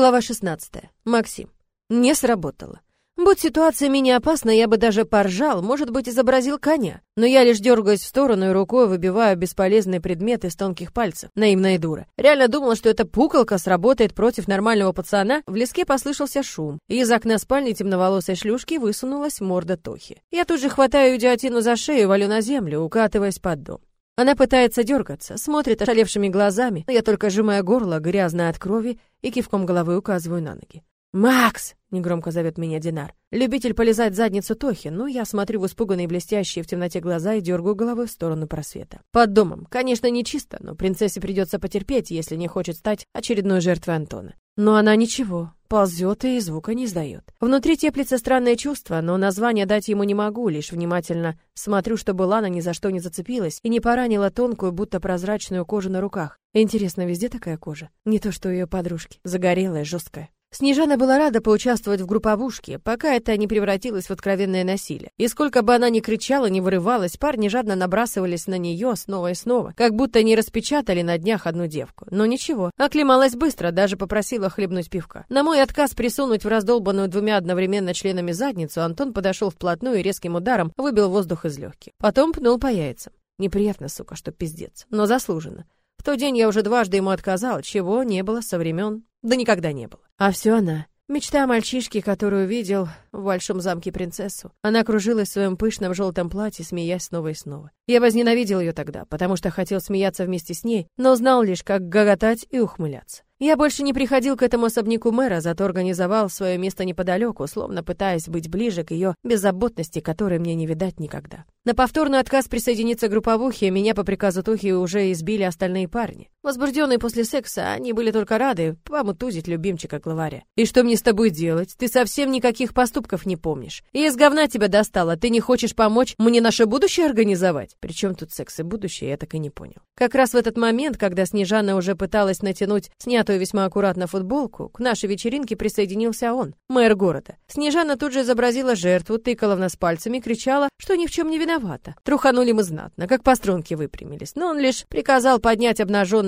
Глава 16. Максим. Не сработало. Будь ситуация менее опасна, я бы даже поржал, может быть, изобразил коня. Но я лишь дергаюсь в сторону и рукой выбиваю бесполезный предмет из тонких пальцев. Наивная дура. Реально думала, что эта пукалка сработает против нормального пацана. В леске послышался шум, и из окна спальни темноволосой шлюшки высунулась морда Тохи. Я тут же хватаю идиотину за шею и валю на землю, укатываясь под дом. Она пытается дергаться, смотрит ошалевшими глазами, но я только сжимаю горло, грязное от крови, и кивком головы указываю на ноги. «Макс!» — негромко зовет меня Динар. Любитель полезать задницу Тохи, но я смотрю в испуганные блестящие в темноте глаза и дергаю головой в сторону просвета. Под домом. Конечно, не чисто, но принцессе придется потерпеть, если не хочет стать очередной жертвой Антона. Но она ничего, ползет и звука не издает. Внутри теплится странное чувство, но название дать ему не могу, лишь внимательно смотрю, чтобы Лана ни за что не зацепилась и не поранила тонкую, будто прозрачную кожу на руках. Интересно, везде такая кожа? Не то, что у ее подружки. Загорелая, жесткая. Снежана была рада поучаствовать в групповушке, пока это не превратилось в откровенное насилие. И сколько бы она ни кричала, ни вырывалась, парни жадно набрасывались на нее снова и снова, как будто не распечатали на днях одну девку. Но ничего, оклемалась быстро, даже попросила хлебнуть пивка. На мой отказ присунуть в раздолбанную двумя одновременно членами задницу, Антон подошел вплотную и резким ударом выбил воздух из легких. Потом пнул по яйцам. Неприятно, сука, что пиздец, но заслуженно. В тот день я уже дважды ему отказал, чего не было со времен, да никогда не было. А все она. Мечта о мальчишке, которую видел в большом замке принцессу. Она кружилась в своем пышном желтом платье, смеясь снова и снова. Я возненавидел ее тогда, потому что хотел смеяться вместе с ней, но знал лишь, как гоготать и ухмыляться. Я больше не приходил к этому особняку мэра, зато организовал свое место неподалеку, словно пытаясь быть ближе к ее беззаботности, которой мне не видать никогда. На повторный отказ присоединиться к групповухе меня по приказу Тухи уже избили остальные парни. Возбужденные после секса, они были только рады помутузить любимчика главаря. «И что мне с тобой делать? Ты совсем никаких поступков не помнишь. И из говна тебя достало, ты не хочешь помочь мне наше будущее организовать?» Причем тут секс и будущее, я так и не понял. Как раз в этот момент, когда Снежана уже пыталась натянуть снятую весьма аккуратно футболку, к нашей вечеринке присоединился он, мэр города. Снежана тут же изобразила жертву, тыкала в нас пальцами, кричала, что ни в чем не виновата. Труханули мы знатно, как по струнке выпрямились, но он лишь приказал поднять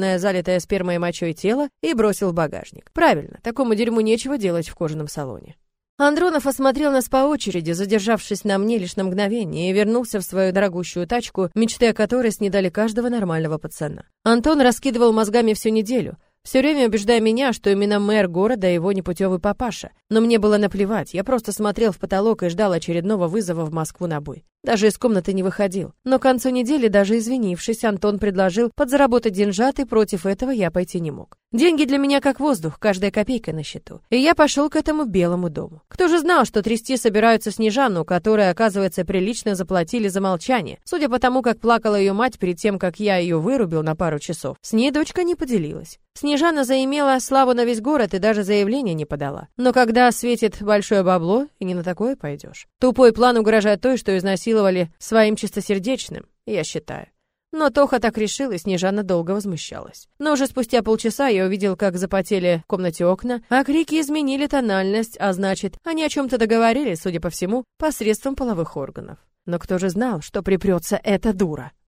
обнаженное, залитое спермой и мочой тело и бросил в багажник. Правильно, такому дерьму нечего делать в кожаном салоне. Андронов осмотрел нас по очереди, задержавшись на мне лишь на мгновение, и вернулся в свою дорогущую тачку, мечты о которой снедали каждого нормального пацана. Антон раскидывал мозгами всю неделю, все время убеждая меня, что именно мэр города его непутевый папаша. Но мне было наплевать, я просто смотрел в потолок и ждал очередного вызова в Москву на бой. Даже из комнаты не выходил. Но к концу недели, даже извинившись, Антон предложил подзаработать деньжат, и против этого я пойти не мог. Деньги для меня как воздух, каждая копейка на счету. И я пошел к этому белому дому. Кто же знал, что трясти собираются Снежану, которая, оказывается, прилично заплатили за молчание. Судя по тому, как плакала ее мать перед тем, как я ее вырубил на пару часов, с ней дочка не поделилась. Снежана заимела славу на весь город и даже заявление не подала. Но когда светит большое бабло, и не на такое пойдешь. Тупой план угрожает той, что изнасиловали своим чистосердечным, я считаю. Но Тоха так решил, и Снежана долго возмущалась. Но уже спустя полчаса я увидел, как запотели в комнате окна, а крики изменили тональность, а значит, они о чем-то договорились, судя по всему, посредством половых органов. Но кто же знал, что припрется эта дура?